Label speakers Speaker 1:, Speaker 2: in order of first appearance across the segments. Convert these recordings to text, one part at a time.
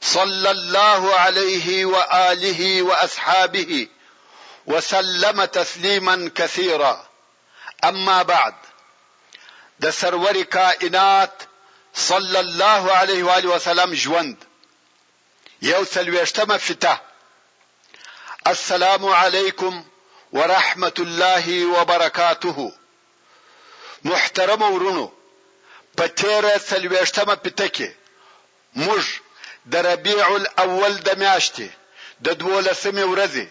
Speaker 1: صلى الله عليه وآله وأصحابه وسلم تسليما كثيرا اما بعد د سرور کائنات صلى الله عليه وآله وسلم ژوند یو څلوېښتمه فته السلام علیکم ورحمت الله وبرکاته محترمو وروڼو په تېره څلوېښتمه پته کې موږ د ربيع الاول د مياشتې د دوولسمې ورځې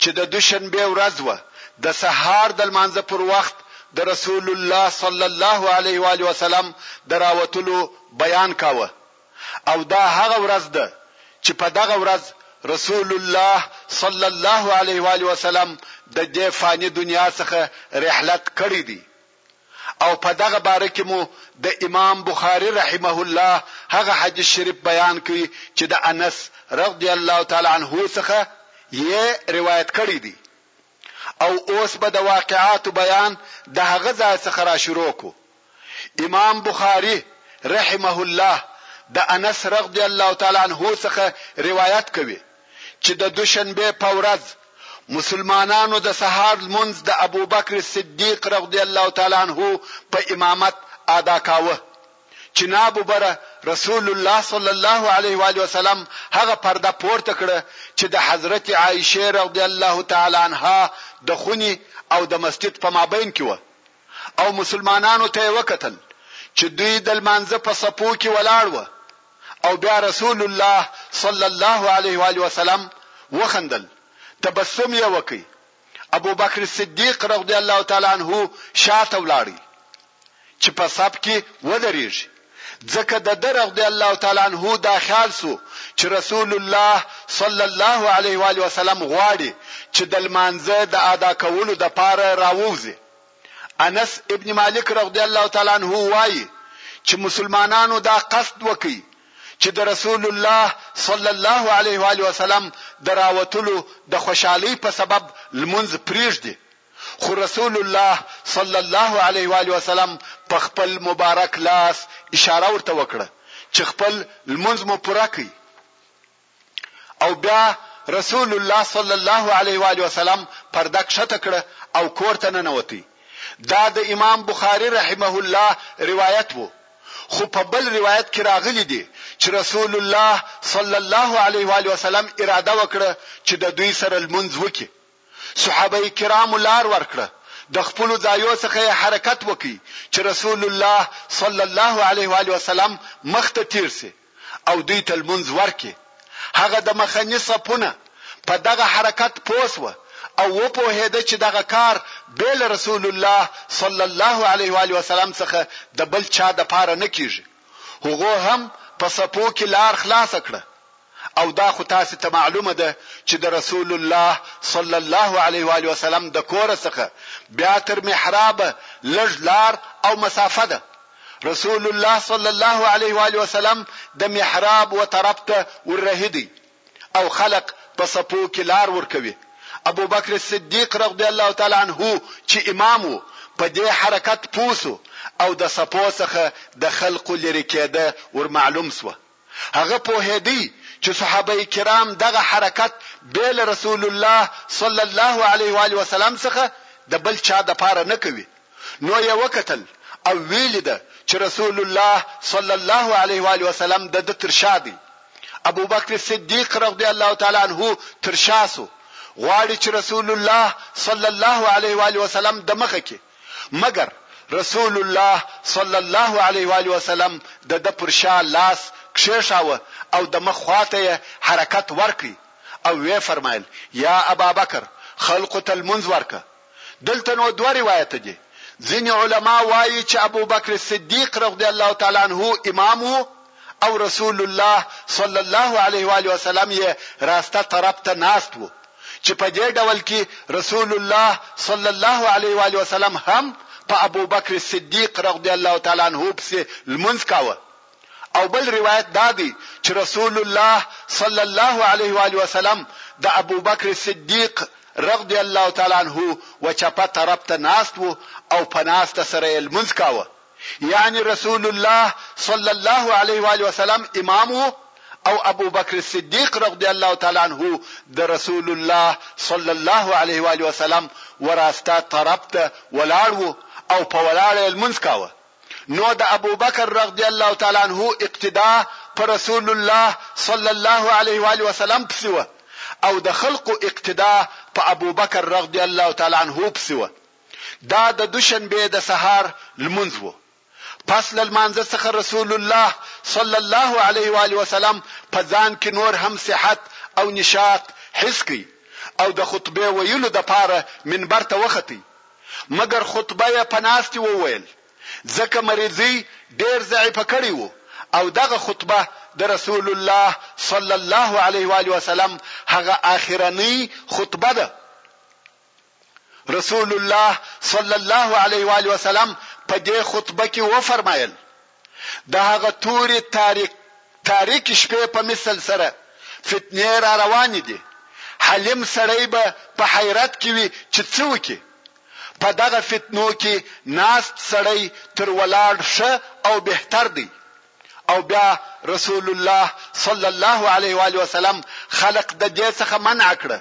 Speaker 1: چې د دوشنبې ورځ وه د سهار د لمانځه پر وخت د رسول الله صلی الله علیه و آله وسلم د راوتلو بیان کاوه. او دا هغه ورځ ده چې په دغه ورځ رسول الله صلی الله علیه و آله وسلم د دې فاني دنیا څخه رحلت کړی دی او په دغه باره کې مو د امام بخاری رحمه الله هغه حدیث شریف بیان کړي چې د انس رضی الله تعالی عنه څخه یې روایت کړی دی او اوس به د واقعاتو بیان د هغه ځای څخه را شروع کړو. امام بخاري رحمه الله د انس رغضی الله تعالی عنه څخه روایت کوي چې د دوشنبې په ورځ مسلمانانو د سهار لمونځ د ابوبکر صدیق رغضی الله تعالی عنه په امامت ادا کاوه. جناب بره رسول الله صلی الله علیه و آله وسلم هغه پرده پورته کړه چې د حضرت عائشه رضی الله تعالی عنها د خوني او د مسجد په مابین کې و او مسلمانانو ته وکتل چې دوی د لمانځه په صفو کې ولاړ و او بیا رسول الله صلی الله علیه و علیه وسلم وخندل تبسم یې وکي ابوبکر صدیق رضی الله تعالی عنه شاته ولاړی چې په صف کې ودرېږي ځکه د ده رضی الله تعالی عنه دا خیال سو چې رسول الله صلی الله علیه و آله وسلم غواړي چې د لمانځه د ادا کولو د پاره راووزي انس ابن مالک رضی الله تعالی عنه وایي چې مسلمانانو دا قصد وکړي چې د رسول الله صلی الله علیه و آله وسلم د راوتلو د خوشحالۍ په سبب لمونځ پریږدي خو رسول الله صلی الله علیه و آله وسلم په خپل مبارک لاس اشاره ورته وکړه چې خپل لمونځ مو پوره کړئ او بیا رسول الله صلی الله علیه و آله وسلم پرده کښته کړه او کور ته ننوتی دا د امام بخاری رحمه الله روایت وو خو په بل روایت کې راغلي دي چې رسول الله صلی الله علیه و علیه وسلم اراده وکړه چې د دوی سره لمونځ وکړي صحابه کرام لار ورکړه د خپل ځایو څخه حرکت وکړي چې رسول الله صلی الله علیه و علیه وسلم مخ ته تیر سي او دوی ته لمونځ ورکړي، هغه د مخني صفونه په دغه حرکت پوه شوه او وپوهېده چې دغه کار بې له رسول الله صلی الله علیه و آله وسلم څخه د بل چا دپاره نه کېږي، هغو هم په صفو کې لار خلاصه کړه او دا خو تاسې ته معلومه ده چې د رسول الله صلی الله علیه و آله وسلم د کوره څخه بیا تر محرابه لږ لار او مسافه ده. رسول الله صلی الله علیه و آله وسلم د محراب و طرف ته ورهیدی او خلق په صفو کې لار ورکوي ابو بکر صدیق رضی الله تعالی عنه چې امام وو په دې حرکت پوسو او د صفو څخه د خلقو لری کېده ور معلوم سو هغه پوهېدی چې صحابه کرام دغه حرکت بې له رسول الله صلی الله علیه و آله وسلم څخه د بل چا دپاره نه کوي، نو یې وکتل او ویې لیده چې رسول الله صلی الله علیه و آله وسلم د ده تر شا دی. ابوبکر صدیق رضی الله تعالی عنه تر شا شو، غواړي چې رسول الله صلی الله علیه و آله وسلم د مخه کړي. مګر رسول الله صلی الله علیه و آله وسلم د ده پر شا لاس کښېښاوه او د مخ خوا ته یې حرکت ورکړ او ویې فرمایل، یا ابابکر! خلقو ته لمونځ ورکړه. دلته نو دوه روایته دي، ځینې علما وايي چې ابوبکر صدیق رضی الله تعالی عنه امام وو او رسول الله صلی الله علیه و آله وسلم یې راسته طرف ته ناست وو چې په دې ډول کې رسول الله صلی الله علیه و آله وسلم هم په ابوبکر صدیق رضی الله تعالی عنہ پسې لمونځ کاوه او بل روایت دا دی چې رسول الله صلی الله علیه و آله وسلم د ابوبکر صدیق رضی الله تعالی عنہ و چپه طرف ته ناست وو او په ناسته سره یې لمونځ کاوه یعنی رسول الله صلی الله علیه وآله وسلم امام وو او ابوبکر صدیق رضی الله تعالی عنه د رسول الله صلی الله علیه وآله وسلم وراسته طرف ته ولاړ وو او په ولاړه یې لمونځ کاوه نو د ابوبکر رضی الله تعالی عنه اقتدا په رسول الله صلی الله علیه و آله وسلم پسې و او د خلقو اقتدا په ابوبکر رضی الله تعالی عنه پسې و دا د دوشنبې د سهار لمونځ وو. پس له لمانځه څخه رسول الله صلی الله علیه و آله وسلم په ځان کي نور هم صحت او نشاط حس کړ او د خطبې ویلو د پاره منبر ته وختي مګر خطبه یې په ناستي وویل ځکه مریضۍ ډېر ضعیفه کړی وو او دغه خطبه د رسول الله صلی الله علیه و آله وسلم هغه آخرنۍ خطبه ده رسول الله صلی الله علیه و آله وسلم په دې خطبه کې و فرمایل د هغه توري تاریک تاریک شپې په مثل سره فتنې را روانې دي حلیم سړی به په حیرت کې وي چې څه وکړي په دغه فتنو کې ناست سړی تر ولاړ ښه او بهتر دی او بیا رسول الله صلی الله علیه و آله وسلم خلق د دې څخه منع کړه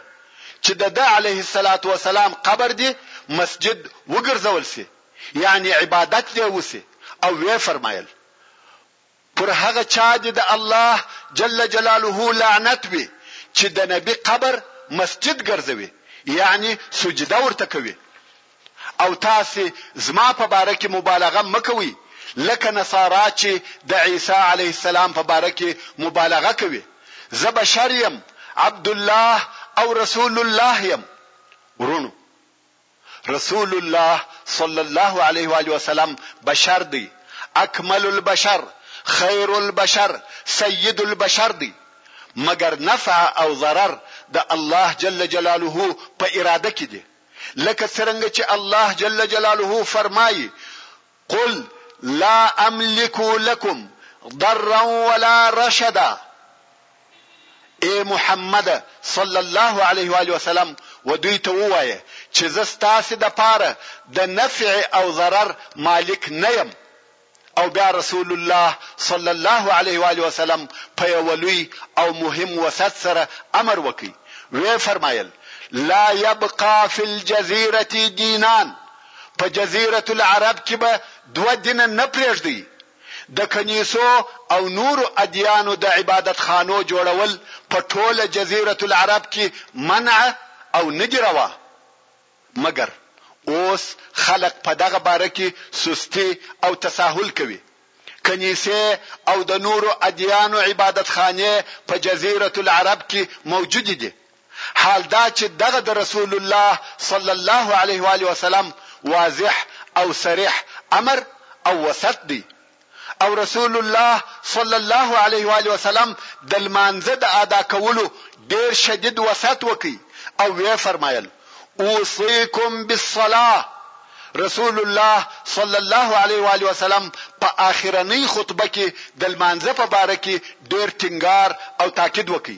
Speaker 1: چې د ده علیه الصلاة والسلام قبر دې مسجد وګرځول سي یعنی عبادت دې وسي او وی فرمایل پر هغه چا دې د الله جل جلاله لعنت وي چې د نبی قبر مسجد ګرځوي یعنی سجده ورته کوي او تاسې زما په باره کې مبالغه مه کوئ لکه نصارا چې د عیسی علیه السلام په باره کې مبالغه کوي، زه بشر یم، عبدالله او رسول الله یم. وروڼو! رسول الله صلی الله علیه و آله وسلم بشر دی، اکمل البشر، خیر البشر، سید البشر دی، مګر نفع او ضرر د الله جل جلاله په اراده کې دي. لکه څرنګه چې الله جل جلاله فرمایي، قل لا املک لکم ضرا ولا رشدا ای محمد صلی الله علیه و آله وسلم و دوی ته ووایه چې زه ستاسو د پاره د نفع او ضرر مالک نه یم او بیا رسول الله صلی الله علیه و آله وسلم په یو لوی او مهم وصیت سره امر وکړ وی فرمایل لا یبقا فی الجزیره دینان په جزیره العرب کې به دوه دین نه پرېږدي د کنیسو او نورو ادیانو د عبادت خانو جوړول په ټوله جزیره العرب کې منع او ندی روا مګر اوس خلق په دغه باره کې سستي او تساهل کوي، کنيسې او د نورو اديانو عبادت خانې په جزيرة العرب کې موجودې دي، حال دا چې دغه د رسول الله صلی الله علیه وآله وسلم واضح او صريح امر او وصت دی او رسول الله صلی الله علیه وآله وسلم د لمانځه د ادا کولو ډېر شدید وصیت وکړ او ویې فرمایل، اوصیکم بالصلاة، رسول الله صلی الله علیه وآله وسلم په آخرنۍ خطبه کې د لمانځه په باره کې ډېر ټینګار او تاکید وکړ.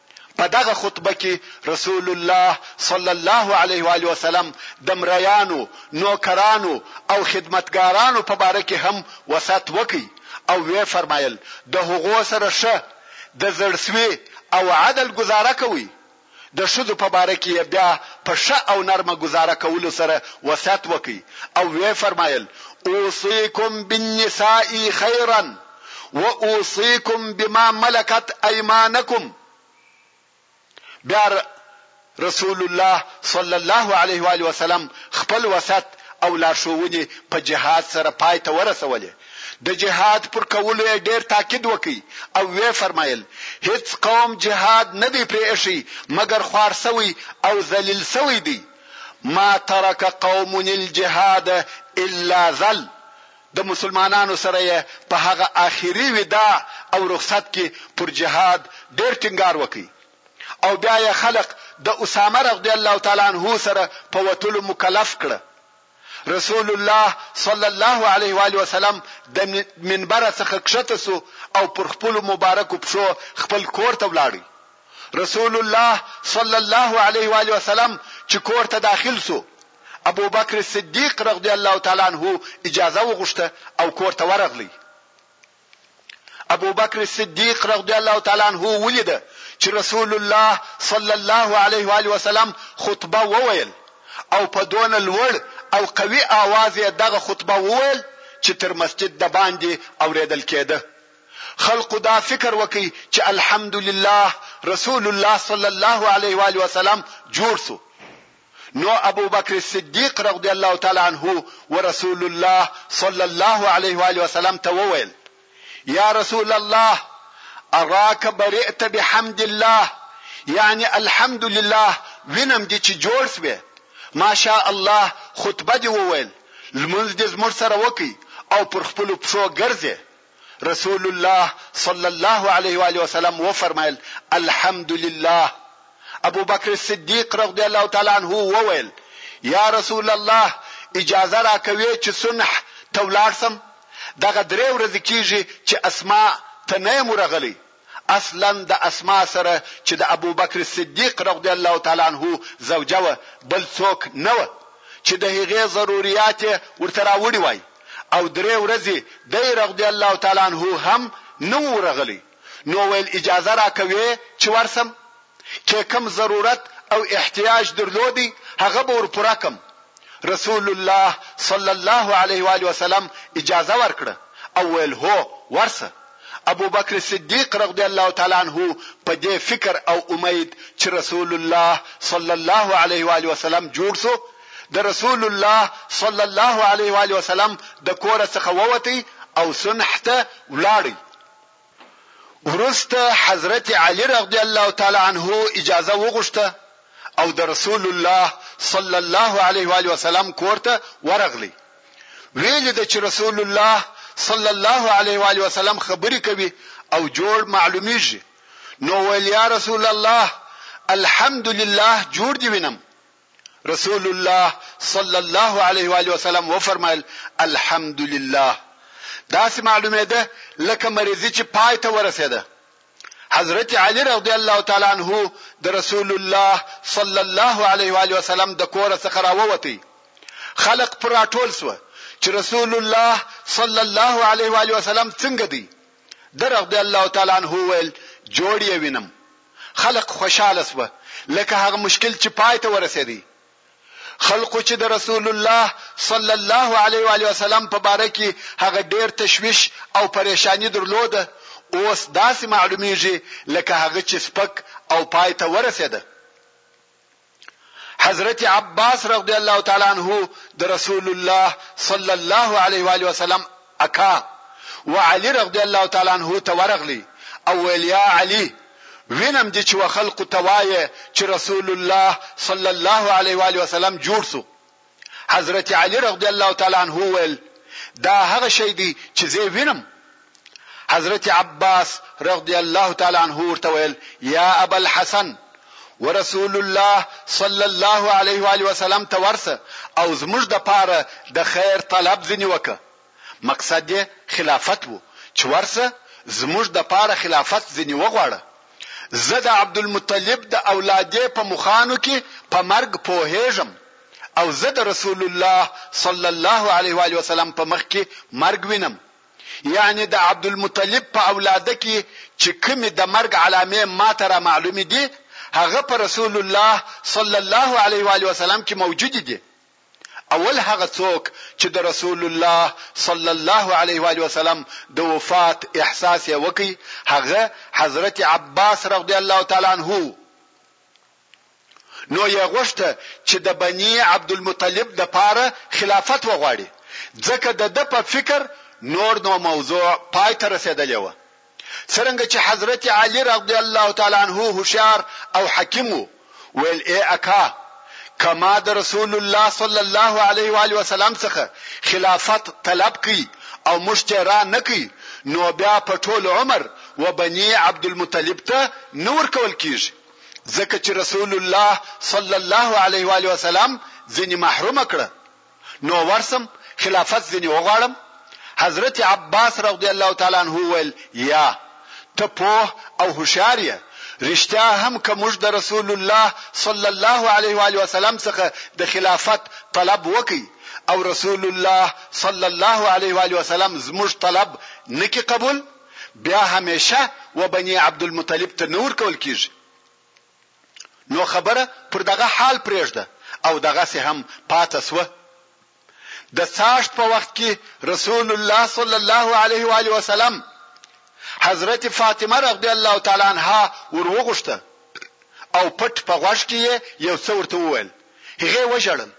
Speaker 1: په دغه خطبه کې رسول الله صلی الله علیه و آله وسلم د مریانو، نوکرانو او خدمتګارانو په باره کې هم وصیت وکړ او ویې فرمایل، د هغو سره ښه، د زړسوي او عدل ګذاره کوئ. د ښځو په باره کې یې بیا په ښه او نرمه ګذاره کولو سره وصیت وکړ او ویې فرمایل، اوصیکم بالنساء خیرا. و اوصيکم بما ملکت ايمانکم بیا رسول الله صلی الله علیه و علیه وسلم خپل وسط او لارښوونې په جهاد سره پای ته ورسولې د جهاد پر کولو یې ډیر تاکید وکړي او وی فرمایل هیڅ قوم جهاد نه دی پرې اخی مګر خوار سوی او ذلیل سوی دی ما ترک قوم الجهاد الا ذل د مسلمانانو سره یې په هغه آخري وداع او رخصت کې پر جهاد ډېر ټینګار وکړ او بیا یې خلق د اسامه رضی الله تعالی عنه سره په وتلو مکلف کړه. رسول الله صلی الله علیه وآله وسلم د منبره څخه کښته شو او پر خپلو مبارکو پښو خپل کور ته ولاړ. رسول الله صلی الله علیه وآله وسلم چې کور ته داخل شو ابوبکر صدیق رضی الله تعالی عنه اجازه وغوښته او کور ته ورغلی ابوبکر صدیق رضی الله تعالی عنه ولید چې رسول الله صلی الله علیه و علیه وسلم خطبه وویل او په دون لوړ او قوي आवाज یې دغه خطبه وویل چې تر مسجد د باندې اوریدل کېده خلق دا فکر وکي چې الحمدلله رسول الله صلی الله علیه و علیه وسلم جوړ سو نو ابوبکر الصدیق رضی الله تعالی عنه ورسول الله صلی الله علیه و آله وسلم ته وویل یا رسول الله اراک برئت بحمد الله یعنی الحمد لله وینم دي چې جوړ سوې ماشاء الله خطبه دی وویل لمونځ دې زموږ سره وکي او پر خپل پښو ګرځي رسول الله صلی الله علیه و آله وسلم و فرمایل الحمد لله ابو بکر صدیق رضی الله تعالی عنه وویل یا رسول الله اجازه را کوي چې سنح تولاړسم دغه درې ورځې کیږي چې اسماء ته نه مرغلی اصلا د اسماء سره چې د ابوبکر صدیق رضی الله تعالی عنه زوجه وه بل څوک نه وه چې د هغې ضروریات یې ورته راوړي وای او درې ورځې دی رضی الله تعالی عنه هم نه و ورغلی نو ویل اجازه راکوې چې ورسم؟ که کوم ضرورت او احتیاج درلود هغه به ور پوره کړم. رسول الله صلی الله علیه و آله وسلم اجازه ورکړه او ویل، هو ورسه. ابوبکر صدیق رضی الله تعالی عنه په دې فکر او امید چې رسول الله صلی الله علیه و آله وسلم جوړ شو د رسول الله صلی الله علیه و آله وسلم د کوره څخه ووتی او صنح ته ولاړی. وروسته حضرت علی رضی الله تعالی عنه اجازه وغوښته او د رسول الله صلی الله علیه و آله وسلم کور ته ورغلی. ویلي ده چې رسول الله صلی الله علیه و آله وسلم خبرې کوي او جوړ معلومیږي نو ویل یا رسول الله الحمدلله جوړ دې وینم. رسول الله صلی الله علیه و آله وسلم وفرمایل الحمدلله داسې معلومېده لکه مریضي چې پای ته ورسېده حضرت علی رضی الله تعالی عنہ د رسول الله صلی الله علیه و علیه وسلم د کور څخه راووتی خلق پر راټول سو چې رسول الله صلی الله علیه و علیه وسلم څنګه دی در رضی الله تعالی عنہ ویل جوړ یې وینم خلق خوشحاله شوه لکه هغه مشکل چې پای ته ورسېدی. خلقو چې د رسول الله صلی الله علیه وآله وسلم په باره کې هغه ډېر تشویش او پرېشاني درلوده، اوس داسې معلومېږي لکه هغه چې سپک او پای ته ورسېده. حضرت عباس رضی الله تعالی عنه د رسول الله صلی الله علیه و آله وسلم اکا و علی رضی الله تعالی عنه ته ورغلی او ویل یا علی وینم دي چې وخلق توای چې رسول الله صلی الله علیه و علیه وسلم جوړ سو حضرت علی رضی الله تعالی عنه ویل دا هغه شی دی چې زه وینم حضرت عباس رضی الله تعالی عنه ورته ویل یا ابا الحسن ورسول الله صلی الله علیه و علیه وسلم ته ورسه او زموږ د پاره د خیر طلب ځنی وکه مقصد يې خلافت وو چې ورسه زموږ د پاره خلافت ځنې وغواړه زه د عبدالمطلب د اولادې په مخانو کې په مرګ پوهېږم او زه د رسول الله صلی الله علیه وآله وسلم په مخ کې مرګ وینم یعنی د عبدالمطلب په اولاده کې چې کومې د مرګ علامې ماته را معلومې دي هغه په رسول الله صلی الله علیه وآله وسلم کې موجود دي اول هغه څوک چې د رسول الله صلی الله علیه و آله وسلم د وفات احساس یې وکړ هغه حضرت عباس رضی الله تعالی عنه نو یې غوښته چې د بنی عبدالمطلب د پاره خلافت وغواړي ځکه د د په فکر نور نو موضوع پای ته رسیدلې و څرنګه چې حضرت علی رضی الله تعالی عنه هوښیار او حکیم وو ویل ای اکا که ما د رسول الله صلی الله علیه و آله وسلم څخه خلافت طلب کړي او موږ ته را نه کړي نو بیا په ټول عمر و بنی عبد المطلب ته نه ورکول کیږي ځکه چې رسول الله صلی الله علیه و آله وسلم ځنی محروم کړه نو ورسم خلافت ځنې وغواړم؟ حضرت عباس رضی الله تعالی عنه وویل، یا، ته پوه او هوښیار یې، رښتیا هم که موږ د رسول الله صلی الله علیه وآله وسلم څخه د خلافت طلب وکړي او رسول الله صلی الله علیه وآله وسلم زموږ طلب نه کړي قبول، بیا همیشه و بني عبدالمطلب ته نه ورکول کیږي. نو خبره پر دغه حال پرېږده او دغسې هم پاته شوه. د څاښت په وخت کې رسول الله صلی الله علیه و آله وسلم حضرت فاطمه رضی الله تعالی عنها وروغوښته او پټ په غوږ کې یې یو څه ورته وویل، هغې وژړل.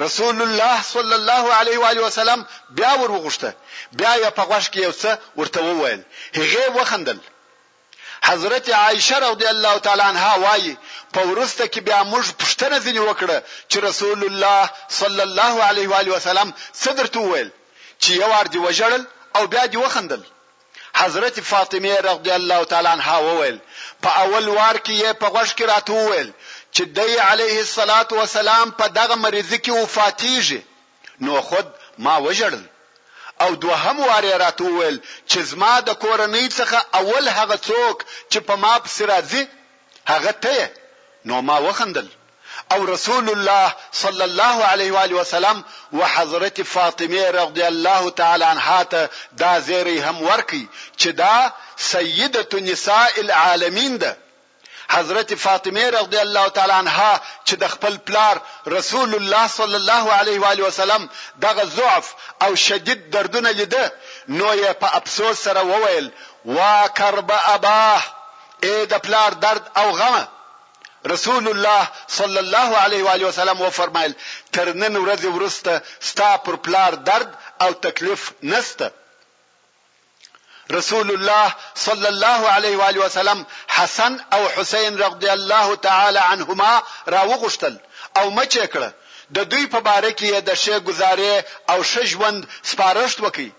Speaker 1: رسول الله صلی الله علیه و آله وسلم بیا وروغوښته، بیا یې په غوږ کې یو څه ورته وویل، هغې وخندل. حضرت عائشه رضی الله تعالی عنها وايي په ورسته کې بیا موږ پوښتنه ځینې وکړه چې رسول الله صلی الله علیه و علیه وسلم څه درته وویل چې یو ار دی وژړل او بیا دی وخندل حضرت فاطمه رضی الله تعالی عنها وویل په اول وار کې یې په غوږ کې راته وویل چې دی علیه الصلاۃ والسلام په دغه مریض کې وفاتیږي نو خود ما وژړل او دوهم وار یې راته وویل چې زما د کورنۍ څخه اول هغه څوک چې په ما پسې راځي هغه ته یې، نو ما وخندل او رسول الله صلی الله علیه و آله وسلم و حضرت فاطمې رضی الله تعالی عنها ته دا زیری هم ورکړ چې دا سیدة نساء العالمین ده حضرت فاطمه رضی الله تعالی عنها چې د خپل پلار رسول الله صلی الله علیه و علیه وسلم دغه ضعف او شدید دردونه لیده نو یې په افسوس سره وویل وا کرب اباه اې د پلار درد او غم رسول الله صلی الله علیه و علیه وسلم و فرمایل تر نن ورځې ورسته ستا پر پلار درد او تکلیف نسته رسول الله صلی الله علیه و علیه وسلم حسن او حسین رضی الله تعالی عنهما راوغوښتل او مچ یې کړه د دوی په باره کې د ښې گزارې او ښه ژوند سپارښت وکړي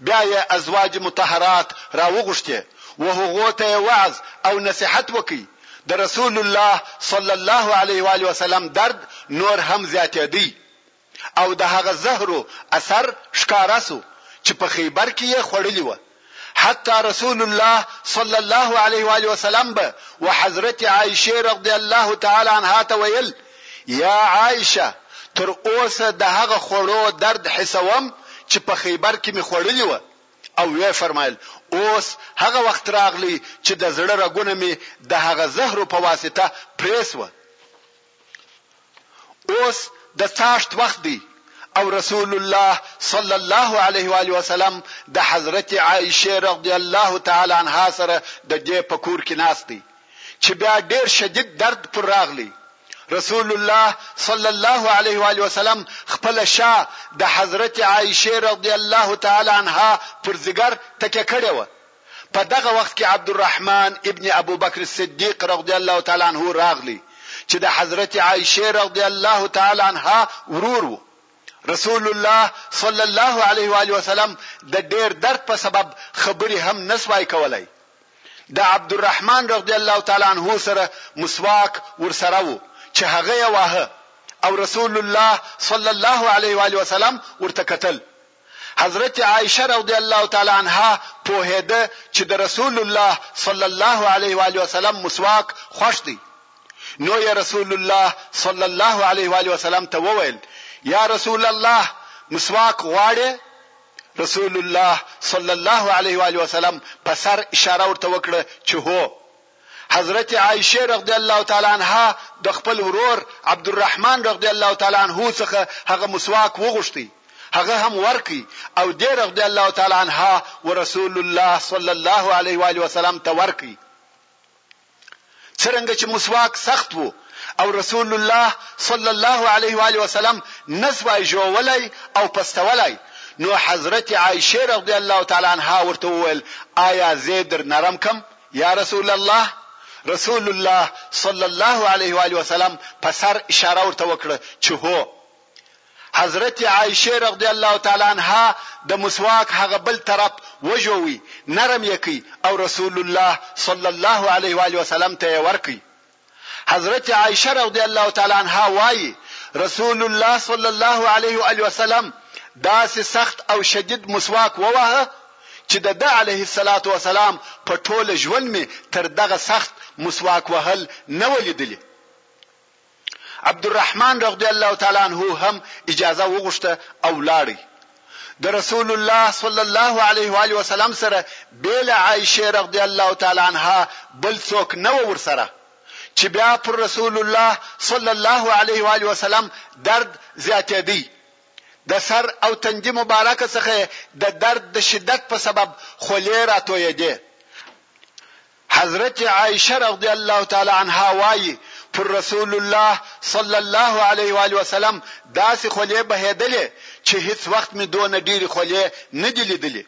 Speaker 1: بیا یې ازواج مطهرات راوغوښتې و هغو ته یې وعظ او نصیحت وکړي د رسول الله صلی الله علیه و علیه وسلم درد نور هم زیاتېدی او د هغه زهرو اثر ښکاره شو چې په خیبر کې یې خوړلي وه، حتی رسول الله صلی الله علیه وآله وسلم به و حضرت عائشې رضی الله تعالی عنها ته ویل، یا عائشه! تر اوسه د هغه خوړو درد حسوم چې په خیبر کې مې خوړلي وه او ویې فرمایل، اوس هغه وخت راغلی چې د زړه رګونه مې د هغه زهرو په واسطه پرې شوه. اوس د څاښت وخت دی او رسول الله صلی الله علیه و آله وسلم د حضرت عائشه رضی الله تعالی عنها سره د دې په کور کې ناست دی چې بیا ډیر شدید درد پر راغلی رسول الله صلی الله علیه و علیه وسلم خپل شا د حضرت عائشه رضی الله تعالی عنها پر زګر تکه کړې و په دغه وخت کې عبدالرحمن ابن ابوبکر الصدیق رضی الله تعالی عنه راغلی چې د حضرت عائشه رضی الله تعالی عنها ورور وو رسول الله صلی الله علیه و علیه وسلم د ډیر درد په سبب خبرې هم نسوای کولای د عبدالرحمن رضی الله تعالی عنه سره مسواک ورسره وو چې هغه واه او رسول الله صلی الله علیه و علیه وسلم ورته قتل حضرت عائشه رضی الله تعالی عنها پوهېده چې د رسول الله صلی الله علیه و آله وسلم مسواک خوښ دی نو یې رسول الله صلی الله علیه و آله وسلم ته وویل یا رسول الله مسواک غواړې رسول الله صلی الله علیه و آله وسلم په سر اشاره ورته وکړه چې هو حضرت عائشه رضی الله تعالی عنها د خپل ورور عبدالرحمن رضی الله تعالی عنه څخه هغه مسواک وغوښتی هغه هم ورکی او دې رضی الله تعالی عنها ورسول الله صلی الله علیه و علیه وسلم ته ورکی څرنګه چې مسواک سخت وو او رسول الله صلی الله علیه و علیه وسلم نسوای جوړولای او پستولای نو حضرت عائشه رضی الله تعالی عنها ورته وویل آیا زه در نرم کم یا رسول الله رسول الله صلی الله علیه و آله وسلم په سر اشاره ورته وکړه چې هو حضرت عائشه رضی الله تعالی عنها د مسواک هغه بل طرف وجوي نرم یې کی او رسول الله صلی الله علیه و آله وسلم ته ورکی حضرت عائشه رضی الله تعالی عنها وايي رسول الله صلی الله علیه و وسلم داسې سخت او شدید مسواک ووهه چې د ده علیه الصلاة والسلام په ټوله ژوند مې تر دغه سخت مسواک وهل نه ولیدلی عبدالرحمن رضی الله تعالی عنه هم اجازه وغوښته او لاړی د رسول الله صلی الله علیه و آله وسلم سره بې له عائشې رضی الله تعالی عنها بل څوک نه وه ورسره چې بیا پر رسول الله صلی الله علیه و آله وسلم درد زیاتېدی د سر او تندي مبارک څخه د درد د شدت په سبب خولې راتویدې حضرت عائشه رضی الله تعالی عنها وايي، پر رسول الله صلی الله علیه وآله وسلم داسې خولې بهېدلې چې هیڅ وخت مې دونه ډېرې خولې نه دي لیدلي.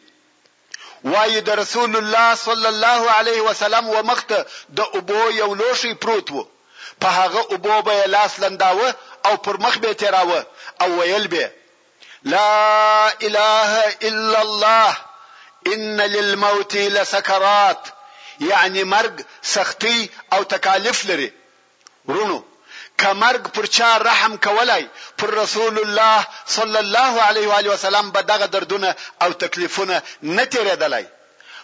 Speaker 1: وايي د رسول الله صلی الله علیه وسلم و مخ ته د اوبو یو لوښی پروت و، په هغه اوبو به یې لاس لنداوه او پر مخ به یې تېراوه او ویل به یې، لا اله الا الله ان للموت لسکرات یعنی مرګ سختی او تکالیف لري ورونو که مرګ پر چا رحم کولای پر رسول الله صلی الله علیه و علیه وسلم به دغه دردونه او تکلیفونه نه تیرېدلای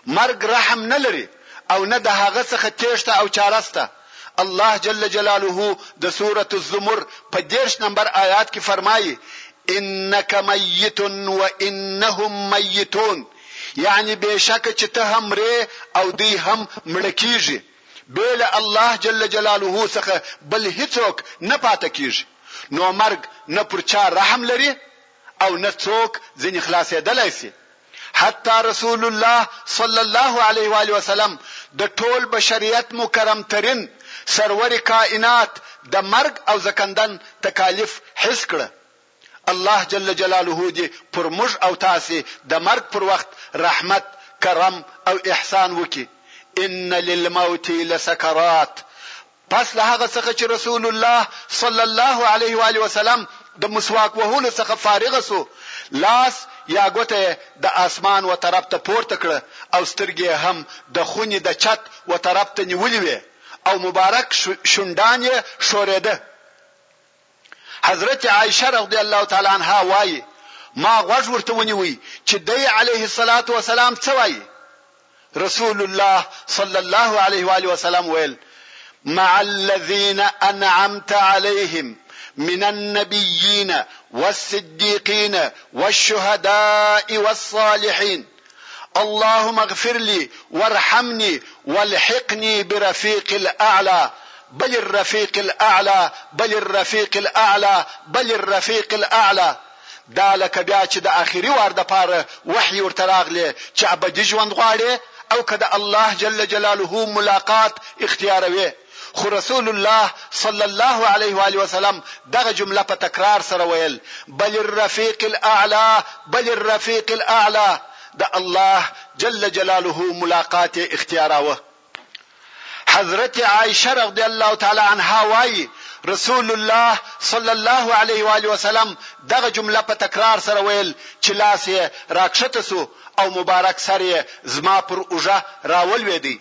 Speaker 1: مرګ رحم نه لري او نه د هغه څخه تېښته او چاره شته. الله جل جلاله د سورة الزمر په دېرش نمبر آیات کې فرمايي، انک میت و انهم میتون، یعنې بېشکه چې ته هم مرې او دوی هم مړه کېږي، بې له الله جل جلاله څخه بل هیڅوک نه پاته کېږي، نو مرګ نه پر چا رحم لري او نه څوک ځنې خلاصېدلای شي حتی رسول الله صلی الله علیه و آله وسلم د ټول بشریت مکرم ترین سرور کائنات د مرګ او زکندن تکالیف حس کړه الله جل جلاله دې پر موږ او تاسې د مرګ پر وخت رحمت کرم او احسان وکړي ان للموت لسکرات پس له هغه څخه چې رسول الله صلی الله علیه و آله وسلم د مسواک وهلو څخه فارغ شو، لاس یا ګوته یې د آسمان و طرف ته پورته کړه او سترګې یې هم د خونې د چت و طرف ته نیولې وې او مبارک شونډان یې ښورېده. حضرت عائشه رضی الله تعالی عنها وايي ما غوږ ورته ونیوی چې دی علیه الصلاة والسلام څه وايي رسول الله صلی الله علیه و آله وسلم ویل مع الذين انعمت عليهم من النبيين والصديقين والشهداء والصالحين اللهم اغفر لي وارحمني والحقني برفيق الاعلى بل الرفيق الاعلى بل الرفيق الاعلى بل الرفيق الاعلى دا لکه بیا چې د اخري وار د پاره وحي ورته راغلې چې ابدي ژوند غواړې او که د الله جل جلاله ملاقات اختیاروې. خو رسول الله صلی الله علیه و آله وسلم دغه جمله په تکرار سره ویل بل الرفیق الاعلی بل الرفیق الاعلی د الله جل جلاله ملاقات اختیاراوه حضرت عائشه رضی الله تعالی عنها وایي رسول الله صلی الله علیه و آله وسلم دغه جمله په تکرار سره ویل چې لاس یې راکښته سو او مبارک سر یې زما پر اوږه راولوېدی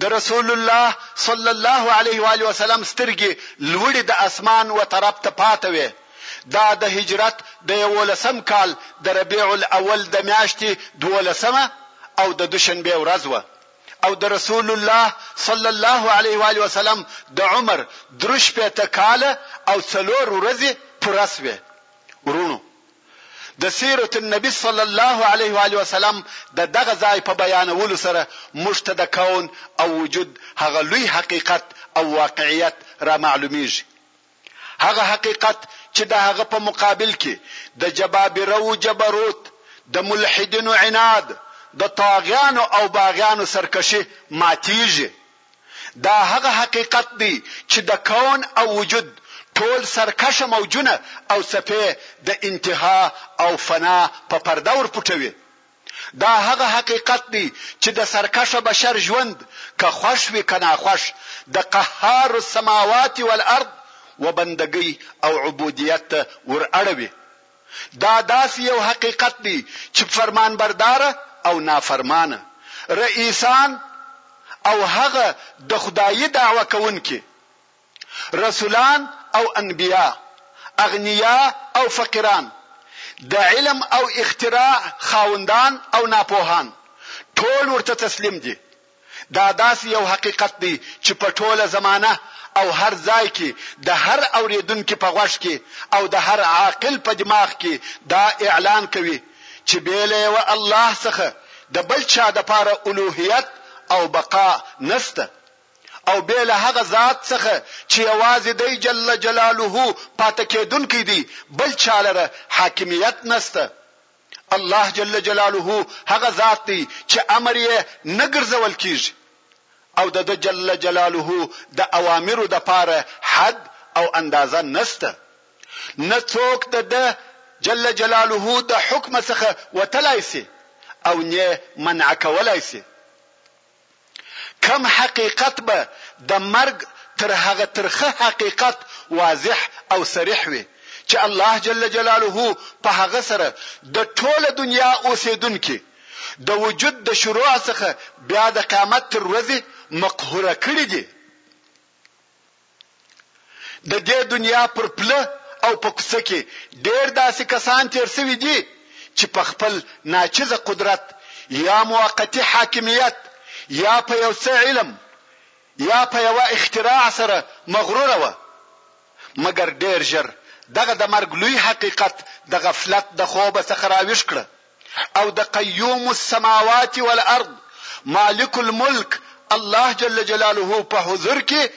Speaker 1: د رسول الله صلی الله علیه و آله وسلم سترګې لوړې د اسمان و طرف ته پاته وې. دا د هجرت د یوولسم کال د ربیع الاول د میاشتې دوولسمه او د دوشنبې ورځ وه او د رسول الله صلی الله علیه و آله وسلم د عمر درشپېته کاله او څلور ورځې پوره شوې. ورونو! د سیرت النبي صلی الله علیه و آله وسلم د دغه ځای په بیانولو سره موږ ته د کون او وجود هغه لوی حقیقت او واقعیت را معلومیږي. هغه حقیقت چې د هغه په مقابل کې د جبابرهو جبروت، د ملحدینو عناد، د طاغیانو او باغیانو سرکشي ماتیږي. دا هغه حقیقت دی چې د کون او وجود ټول سرکښه موجونه او څپې د انتها او فنا په پرده ور پټوي. دا هغه حقیقت دی چې د سرکښه بشر ژوند که خوښ وي که ناخوښ د قهار السماوات والارض و بندګۍ او عبودیت ته ور اړوي. دا داسې یو حقیقت دی چې فرمانبردار او نافرمانه، رئیسان او هغه د خدایي دعوه کوونکي، رسولان او انبیا، اغنیا او فقیران، د علم او اختراع خاوندان او ناپوهان، ټول ورته تسلیم دي. دا داسې یو حقیقت دی چې په ټوله زمانه او هر ځای کې د هر اورېدونکي په غوږ کې او د هر عاقل په دماغ کې دا اعلان کوي چې بې له یوه الله څخه د بل چا دپاره الوهیت او بقا نسته او بې له هغه ذات څخه چې یوازې دی جل جلاله پاته کېدونکی دی بل چا لره حاکمیت نسته. الله جل جلاله هغه ذات دی چې امر یې نه ګرځول کیږي او د د جل جلاله د اوامرو د پاره حد او اندازه نسته نه څوک د د جل جلاله د حکم څخه وتلای سي او نه منع کولای سي کوم حقیقت به د مرګ تر هغه ترخه حقیقت واضح او صریح وي چې الله جل جلاله په هغه سره د ټوله دنیا اوسېدونکي د وجود د شروع څخه بیا د قیامت تر ورځې مقهوره کړي دي. د دې دنیا پر پله او په کوڅه کې ډېر داسې کسان تېر شوي دي چې په خپل ناچیزه قدرت یا موقتي حاکمیت یا په یو څه علم یا په یوه اختراع سره مغرور وه مګر ډېر ژر دغه د مرګ لوی حقیقت د غفلت د خوبه څخه راویښ کړه. او د قیوم السماوات والارض مالک الملک الله جل جلاله په حضور کې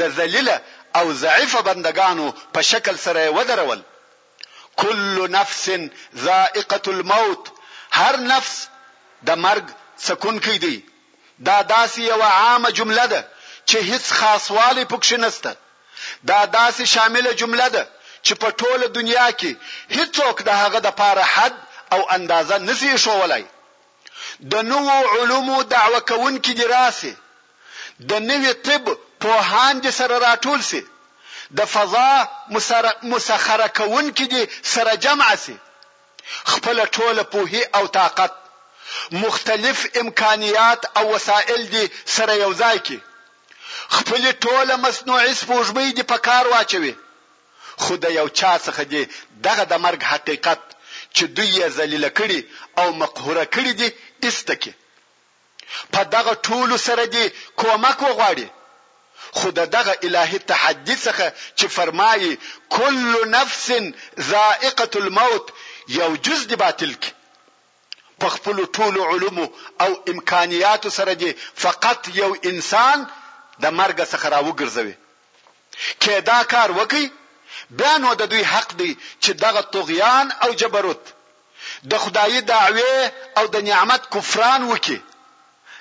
Speaker 1: د ذلیله او ضعیفه بندګانو په شکل سره یې ودرول کل نفس ذائقه الموت هر نفس د مرګ څکونکی دی دا داسې یوه عامه جمله ده چې هیڅ خاصوالی پکښې نشته. دا داسې شامله جمله ده چې په ټوله دنیا کې هیڅوک د هغه دپاره حد او اندازه نشي ایښوولای. د نوو علومو دعوه کوونکي دې راشي. د نوي طب پوهان دې سره راټول شي. د فضا مسخره کوونکي دې سره جمع شي. خپله ټوله پوهي او طاقت، مختلف امکانيات او وسائل دي سره يو ځای کړي، خپلي ټوله مصنوعي سپوږمۍ دي په کار واچوي، خو د يو چا څخه دي دغه د مرګ حقيقت، چي دوی يې ذليله کړي او مقهوره کړي دي، ايسته کړي. په دغه ټولو سره دي کومک وغواړي خو د دغه الهي تحدي څخه چې فرمايي کل نفس ذائقة الموت یو جز دي باطل کړي په خپلو ټولو علومو او امکانیاتو سره دي فقط یو انسان د مرګ څخه راوګرځوي که دا کار وکړي بیا نو د دوی حق دی چې دغه طغیان او جبروت، د خدایي دعوې او د نعمت کفران وکړي،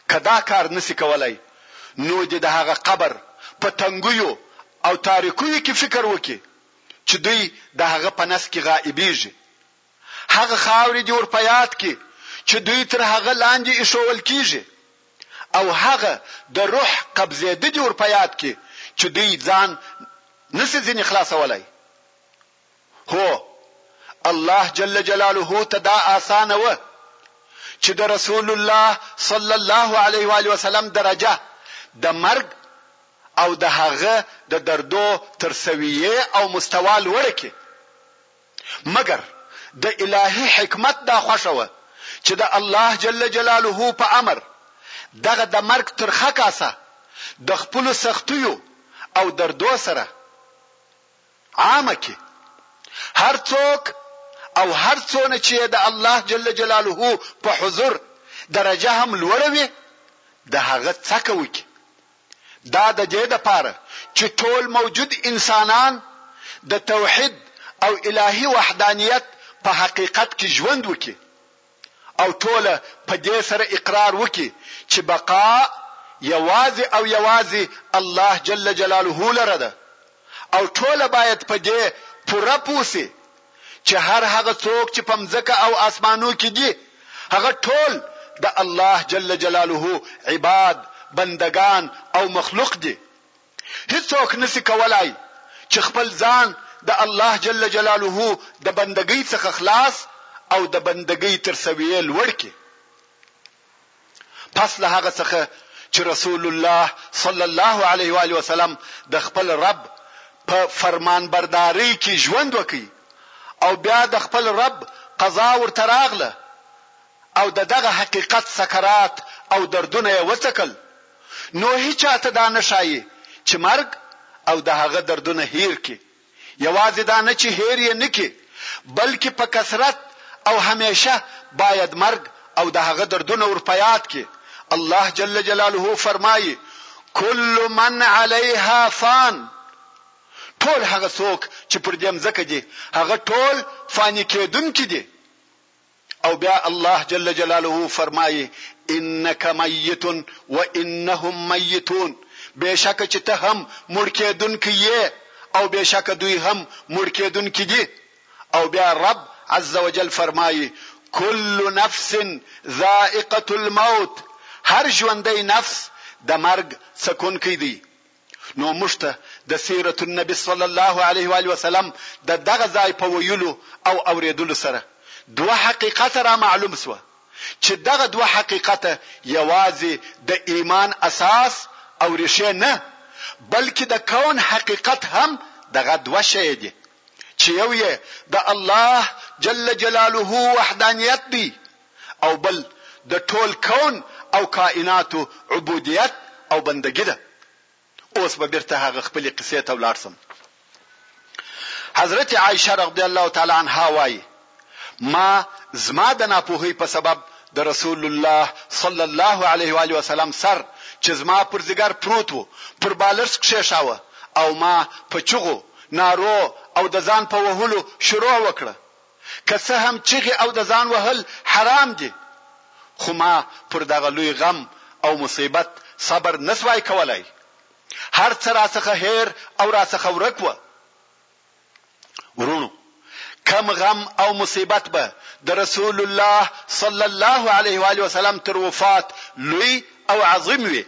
Speaker 1: که دا کار نشي کولای نو دې د هغه قبر په تنګیو او تاریکیو کې فکر وکړي چې دوی د هغه په نس کې غائبیږي. هغه خاورې دې ور په یاد کړي چې دوی تر هغه لاندې ایښوول کیږي او هغه د روح قبضېده دې ور په یاد کړي چې دوی ځان نسي ځینې خلاصولای هو الله جل جلاله ته دا آسانه و چې د رسول الله صلی الله علیه و علیه وسلم درجه د مرګ او د هغه د دردو تر سویه او مستوا لوړه کې مګر د الهي حکمت دا خوښه وه چې د الله جل جلاله په امر دغه د مرګ ترخه کاسه د خپلو سختیو او دردو سره عامه کړي. هر څوک او هر څونه چې یې د الله جل جلاله په حضور درجه هم لوړه وي، د هغه څکه وکړي. دا د دې لپاره چې ټول موجود انسانان د توحید او الهي وحدانیت په حقیقت کې ژوند وکړي او ټوله په دې سره اقرار وکړي چې بقا یوازې او یوازې الله جل جلاله لره ده او ټوله باید په دې پوره پوه شي چې هر هغه څوک چې په مځکه او آسمانو کې دي هغه ټول د الله جل جلاله عباد، بندګان او مخلوق دي. هیڅوک نشي کولای چې خپل ځان د الله جل جلاله د بندګۍ څخه خلاص او د بندګۍ تر سویې لوړ کړي. پس له هغه څخه چې رسول الله صلی الله علیه و آله وسلم د خپل رب په فرمانبردارۍ کې ژوند وکړي او بیا د خپل رب قضا ورته راغله او د دغه حقیقت سکرات او دردونه یې وڅکل نو هیچا ته دا نه ښایي چې مرګ او د هغه دردونه هیر کړي یوازې دا نه چې هېر یې نه کړي، بلکې په کثرت او همېشه باید مرګ او د هغه دردونه ور په یاد کړي. الله جل جلاله فرمایي، کل من علیها فان، ټول هغه څوک چې پر دې مځکه دي، هغه ټول فاني کېدونکي دي. او بیا الله جل جلاله فرمایي انک میت و انهم میتون بېشکه چې ته هم مړ کېدونکی یې او بېشکه دوی هم مړ کېدونکي دي او بیا رب عز وجل فرمایي کل نفس ذائقة الموت هر ژوندی نفس د مرګ څکونکی دی نو موږ ته د سیرت النبي صلی الله علیه وآله وسلم د دغه ځای په ویلو او اورېدلو سره دوه حقیقته را معلوم شوه چې دغه دوه حقیقته یوازې د ایمان اساس او ریښې نه بلکې د کون حقیقت هم دغه دوه شیه دي چې یو یې د الله جل جلاله وحدانیت دی او بل د ټول کون او کائناتو عبودیت او بندګي ده اوس به بیرته هغه خپلې قصې ته ولاړ سم حضرت عائشه رضی الله تعالی عنها وايي ما زما د ناپوهۍ په سبب د رسول الله صلی الله علیه و علیه وسلم سر چې زما پر زګر پروت وو پر بالرس کښېښاوه او ما په چغو نارو او د ځان په وهلو شروع وکړه که څه هم چیغې او د ځان وهل حرام دي، خو ما پر دغه لوی غم او مصیبت صبر نه شوای کولای، هر څه راڅخه هېر او راڅخه ورک وه. وروڼو! کوم غم او مصیبت به د رسول الله صلی الله علیه وآله وسلم تر وفات لوی او عظیم وي؟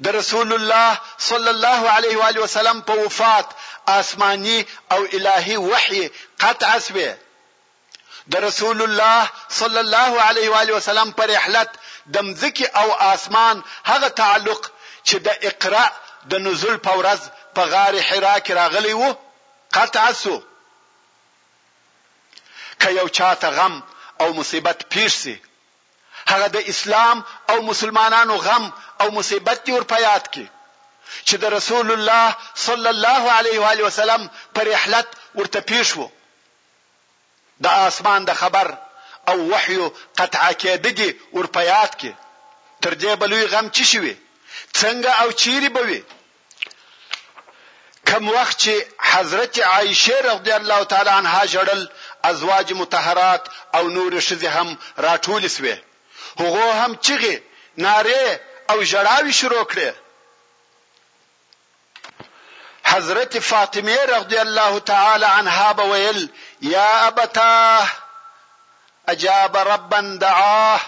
Speaker 1: د رسول الله صلی الله علیه و آله وسلم په وفات آسماني او الهي وحي قطع شوې. د رسول الله صلی الله علیه و آله وسلم په رحلت د مځکې او آسمان هغه تعلق چې د اقرأ د نزول په ورځ په غار حرا کې راغلی وو قطع شو. که یو چاته غم او مصیبت پیښ شي هغه د اسلام او مسلمانانو غم او مصیبت دی ور په یاد کی چې د رسول الله صلی الله علیه و علیه وسلم پر رحلت ورته پیښ وو د آسمان د خبر او وحی قطع کېده دي ور په یاد کې تر دې بلوي غم چی شوي څنګه او چیرې بوي کوم وخت چې حضرت عائشه رضی الله تعالی عنها ژړل، ازواج مطهرات او نورې ښځې هم راټولې شوې، هغو هم چیغې، نارې او ژړاوې شروع کړې. حضرت فاطمې رضی الله تعالی عنها به ویل، یا ابتاه اجاب ربا دعاه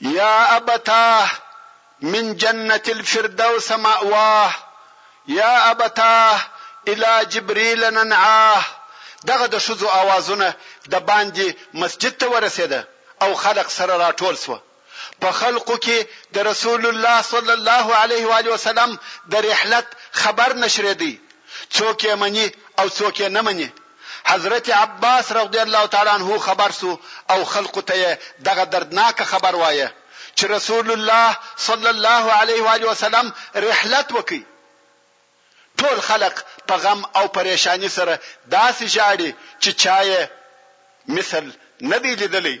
Speaker 1: يا ابتاه من جنة الفردوس مأواه يا ابتاه الى جبريل ننعاه دغه د ښځو اوازونه د باندې مسجد ته ورسېده او خلق سره راټول شوه په خلقو کې د رسول الله صلی الله علیه و علیه وسلم د رحلت خبر نشریدی څوک یې مني او څوک یې نه مني حضرت عباس رضی الله تعالی عنه خبر شو او خلقو ته یې دغه دردناک خبر وایه چې رسول الله صلی الله علیه و آله وسلم رحلت وکړي. ټول خلق په غم او پریشانی سره داسې ژاړي چې چا یې مثل نه دی لیدلی.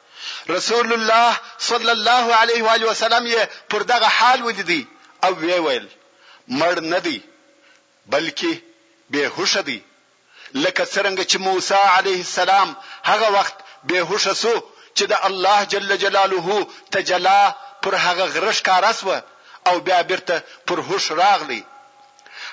Speaker 1: رسول الله صلی الله علیه و آله وسلم یې پر دغه حال ولیدی او وی ویل مړ نه دی بلکې به هوښ دی لکه څنګه چې موسی علیه السلام هغه وخت به هوښ سو چې د الله جل جلاله تجلا پر هغه غرش کارس و او بیا بیرته پر هوښ راغلی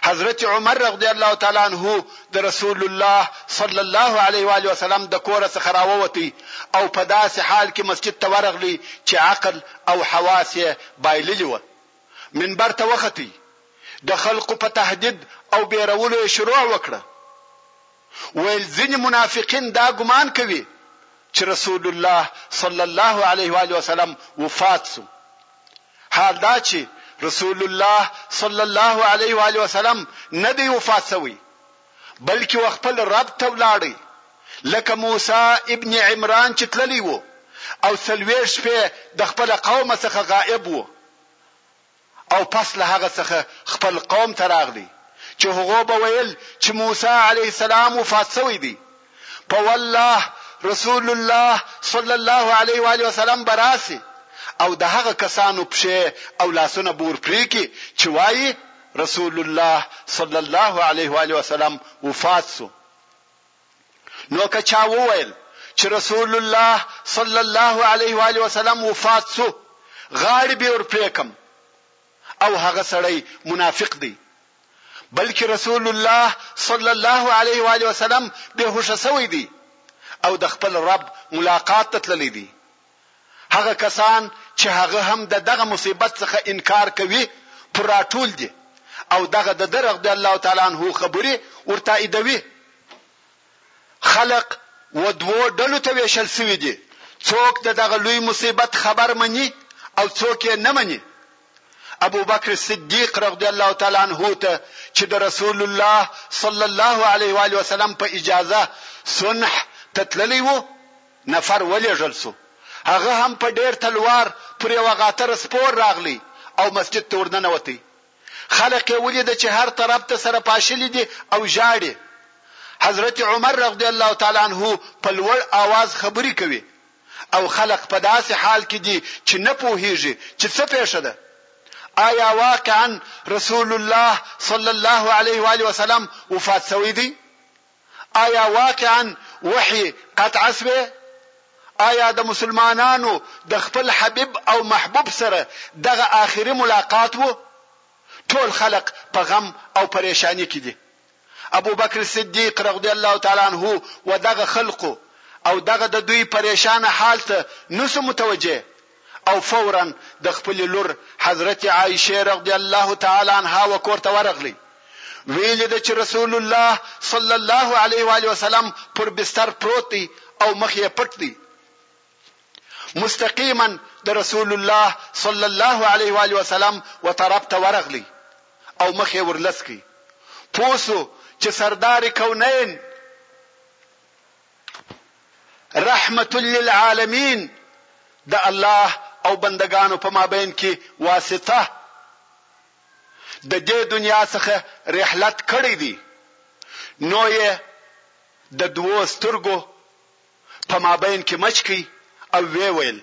Speaker 1: حضرت عمر رضی الله تعالی عنه د رسول الله صلی الله علیه و علیه وسلم د کور څخه راووتی او په داسې حال کې مسجد ته ورغلی چې عقل او حواس یې بایللی و منبر ته وختی د خلقو په تهدید او بیرولو یې شروع وکړه ویل ځینې منافقین دا ګمان کوي چې رسول الله صلی الله علیه و علیه وسلم وفات سو حال دا چې رسول الله صلی الله علیه و علیه وسلم نه دی وفات شوی بلکې و خپل رب ته ولاړی لکه موسی ابن عمران چې تللی وو او سلویر شپې د خپل قوم څخه غائب وو او پس له هغه څخه خپل قوم ته راغلی چې هغه به ویل چې موسی علیه السلام وفات شوی دی په والله رسول الله صلی الله علیه و آله وسلم براسي او د هغه کسانو پښې او لاسونه بور پرې کی چې وایي رسول الله صلی الله علیه و علیه وسلم وفات سو نو که چا وویل چې رسول الله صلی الله علیه و علیه وسلم وفات سو غاړي به ور پرې کم او هغه سړی منافق دی بلکې رسول الله صلی الله علیه و علیه وسلم به هوښه سوی دی او د خپل رب ملاقات ته تللی دی هغه کسان چې هغه هم د دغه مصیبت څخه انکار کوي پر راټول دي او دغه د درغ د الله تعالی عنہ خبري ورته ایدوي خلق و دوو ډلو ته ویشل سوي دي څوک د دغه لوی مصیبت خبر مني او څوک یې نه مني ابوبکر صدیق رضی الله تعالی عنه ته چې د رسول الله صلی الله علیه و علیه وسلم په اجازه صنح تتللی وو نفر ولېږل سو هغه هم په ډیر تلوار پر یو غاتر سپور راغلی او مسجد ته ورننه وتی خلک یې ولید چې هر طرف ته سره پاشلې دي او ژاړي حضرت عمر رضی الله تعالی عنه په لوړ आवाज خبرې کوي او خلق په داسې حال کې دي چې نه پوهیږي چې څه پېښه ده؟ آیا واقعا رسول الله صلی الله علیه و آله وسلم وفات شوی دی؟ آیا واقعا وحی قطع شوه؟ آیا د مسلمانانو د خپل حبیب او محبوب سره دغه آخري ملاقات وو ټول خلق په غم او پریشانی کې دي ابوبکر صدیق رغدی الله تعالی عنه و دغه خلقو او دغه د دوی پریشانه حال ته نسو متوجه او فورا د خپلی لور حضرت عائشه رغدی الله تعالی عنها و کورته ورغلی ویلی ده چی رسول الله صلی الله علیه وآله وسلم پر بستر پروت دی او مخ یې پټ دی مستقیما د رسول الله صلی الله علیه و آله وسلم و طرف ته ورغلی او مخ یې ورلس کی پوسو چې سردار کونین رحمت للعالمین د الله او بندگانو په مابین کې واسطه د دې دنیا څخه رحلت کړی دی نو یې د دوو سترګو په مابین کې مچ کړ او ویې ویل،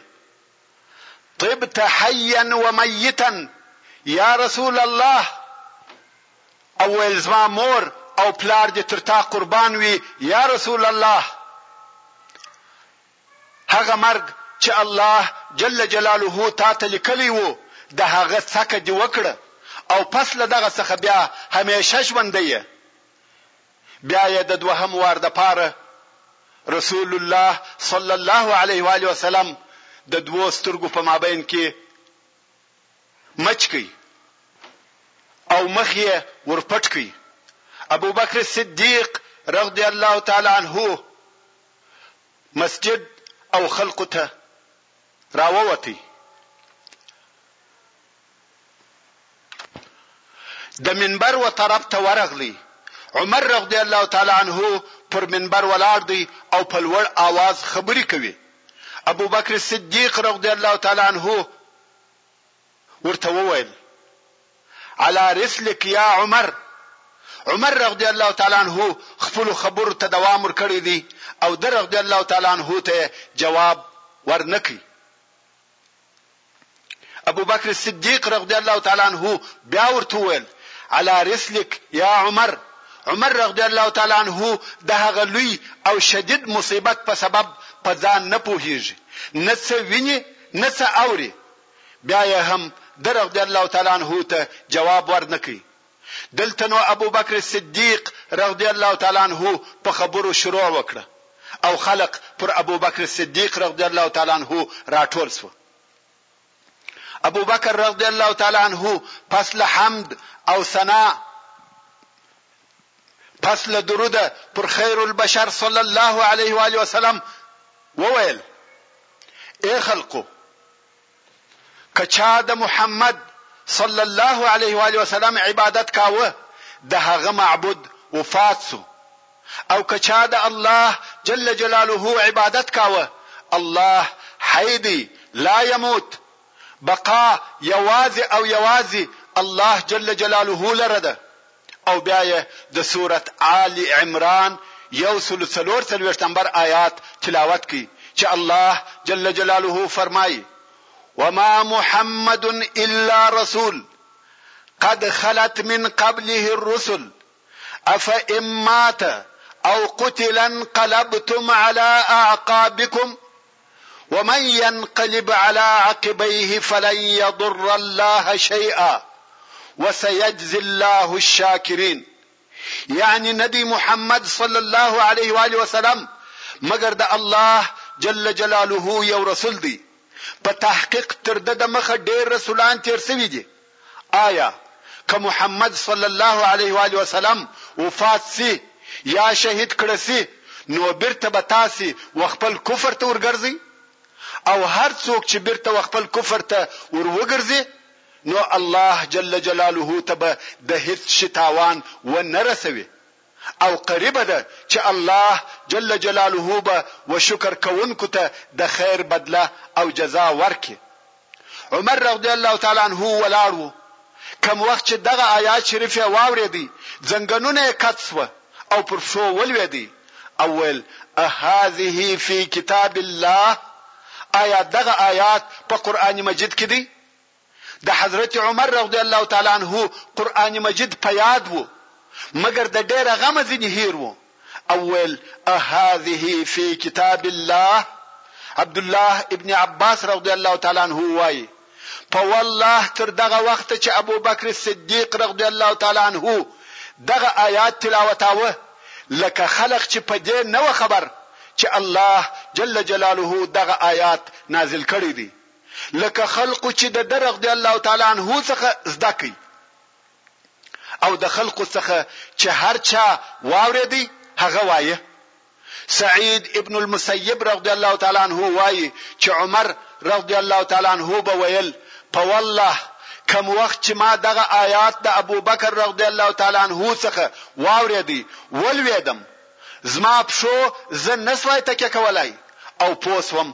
Speaker 1: طبت حیا و میتا یا رسول الله او ویل زما مور او پلار دې تر تا قربان وي یا رسول الله هغه مرګ چې الله جل جلاله تا ته لیکلی وو د هغه څخه دی وکړه او پس له دغه څخه بیا همیشه ژوندې بیا یې د دوهم وار دپاره رسول الله صلی الله علیه و آله وسلم د دوو سترګو په مابین کې مچ کړي او مخ یې ورپټ کړي ابو بکر صدیق رضی الله تعالی عنه مسجد او خلق ته راووتی د منبر و طرف ته ورغلی عمر رضی الله تعالی عنه پر منبر ولاړ دی او په لوړ آواز خبرې کوي ابو بکر صدیق رضی الله تعالی عنه ورته وویل على رسلك يا عمر عمر رضی الله تعالی عنه خپل خبرو ته دوام ورکړی دی او در رضی الله تعالی عنه ته جواب ورنکړي ابو بکر صدیق رضی الله تعالی عنه بیا ورته وویل علی رسلک یا عمر عمر رضی الله تعالی عنه د هغه لوی او شدید مصیبت په سبب په ځان نه پوهیږي نه څه ویني نه څه اوري بیا یې هم د رضی الله تعالی عنه ته جواب ورنکړي دلته نو ابوبکر صدیق رضی الله تعالی عنه په خبرو شروع وکړه او خلق پر ابوبکر صدیق رضی الله تعالی عنه راټول شو. ابوبکر رضی الله تعالی عنه پس له حمد او ثنا پس له درود پر خیر البشر صلی الله علیه و آله وسلم وویل: ای خلقو که چا د محمد صلی الله علیه و آله وسلم عبادت کاوه د هغه معبود وفات سو او که چا د الله جل جلاله عبادت کاوه الله حی دی لا يموت بقا یوازې او یوازې الله جل جلاله لره ده او بیا یې د سورت آل عمران یو سل او څلور څلوېښت نمبر آیات تلاوت کړئ چې الله جل جلاله فرمایي وما محمد الا رسول قد خلت من قبله الرسل افئن مات او قتل انقلبتم على اعقابكم ومن ينقلب على عقبيه فلن يضر الله شيئا وسيجزي الله الشاکرين يعني نبي محمد صلى الله عليه واله وسلم مګر د الله جل جلاله یو رسول دی په تحقیق تر د مخه ډیر رسولان تیر سوي دي آیا که محمد صلی الله علیه و آله وسلم وفات شي یا شهید کړه شي نو بیرته به تاسي وخپل کفر ته ورګرځئ؟ او هر څوک چې بیرته وخپل کفر ته وروګرځي نو الله جل جلاله ته به د هیڅ شي تاوان ونه رسوي. او قریبه ده چې الله جل جلاله به و شکر کوونکو ته د خیر بدله او جزا ورکړي. عمر رضی الله تعالی عنه ولاړ و، کوم وخت چې دغه آیات شریف یې واورېد، ځنګنونه یې کت شوه او پر پښو ولوېد او ویل، اهذه فی کتاب الله، آیا دغه آیات په قرآن مجید کې دی؟ د حضرت عمر رضی الله تعالی عنه قرآن مجید په یاد وو مګر د ډېره غمه ځینې هیر وو او ویل اهذه فی کتاب الله عبدالله ابن عباس رضی الله تعالی عنه وایي په والله تر دغه وخت چې ابوبکر صدیق رضی الله تعالی عنه دغه آیات تلاوتاوه لکه خلق چې په دې نه خبر چې الله جل جلاله دغه آیات نازل کړی دی لکه خلقو چې د ده رضی الله تعالی عنه څخه زده کړي او د خلقو څخه چې هر چا واورېدی هغه وایه سعید ابن المسیب رضی الله تعالی عنه وایي چې عمر رضی الله تعالی عنه به ویل په والله کم وخت چې ما دغه آیات د ابو بکر رضی الله تعالی عنه څخه واورېدی ولوېدم زما پښو زه نسوای تکه کولای او پوسوم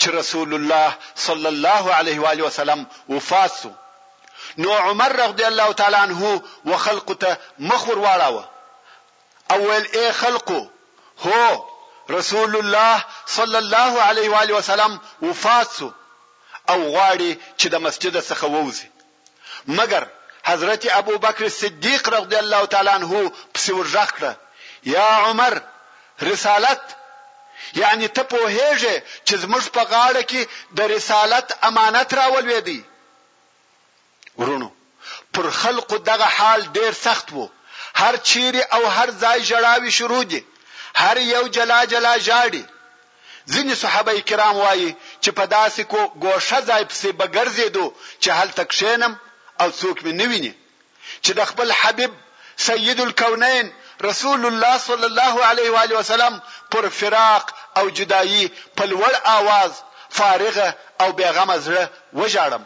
Speaker 1: چې رسول الله صلی الله علیه وآله وسلم وفات شو نو عمر رضی الله تعالی عنه و خلقو ته مخ ور واړاوه او ویل ای خلقو هو رسول الله صلی الله علیه وآله وسلم وفات شو او غواړي چې د مسجد څخه ووځي مګر حضرت ابوبکر صدیق رضی الله تعالی عنه پسې ورږغ کړه، یا عمر! رسالت، یعنی ته پوهېږې چې زموږ په غاړه کې د رسالت امانت راولوېدی. وروڼو! پر خلقو دغه حال ډېر سخت وو، هر چېرې او هر ځای ژړاوې شروع دي، هر یو جلا جلا ژاړي، ځینې صحابه کرام وايي چې په داسې کو ګوښه ځای پسې به ګرځېدو چې هلته کښېنم او څوک مې نه ویني چې د خپل حبیب سید الکونین رسول الله صلی الله علیه و آله وسلم پر فراق او جدایی په لوړ آواز فارغه او بیغمه زړه وژاړم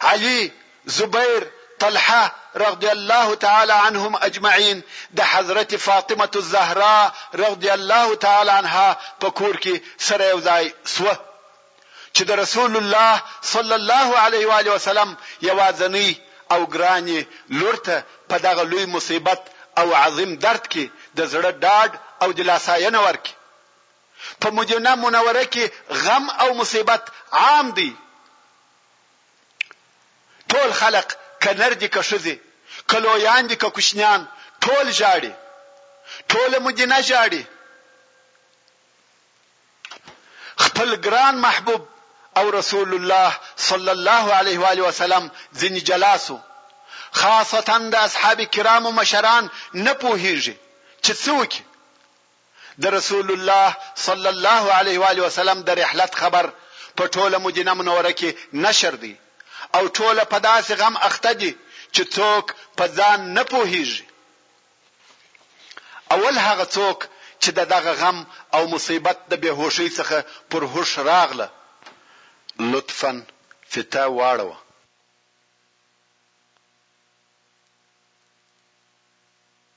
Speaker 1: علی، زبیر، طلحه رضی الله تعالی عنهم اجمعین د حضرت فاطمة الزهراء رضی الله تعالی عنها په کور کې سره یو ځای شوه چې د رسول الله صلی الله علیه و آله وسلم یوازنۍ او ګرانې لور ته په دغه لوی مصیبت او عظیم درد کې د زړه ډاډ او دلاساینه ورکړي. په مدینه منوره کې غم او مصیبت عام دی ټول خلق که نر دي که ښځې که لویان دي که کوچنیان ټول ژاړي ټوله مدینه ژاړي خپل ګران محبوب او رسول الله صلی الله علیه و علیه وسلم ځنی جلاسو خاصتا د اصحاب کرامو مشران نه پوهیږي چې څوک د رسول الله صلی الله علیه وآله وسلم د رحلت خبر په ټوله مدینه منوره کې نشر دی او ټوله په داسې غم اخته دي چې څوک په ځان نه پوهیږي. اول هغه څوک چې د دغه غم او مصیبت د بې هوښۍ څخه پر هوښ راغله لطفا فته واړوه.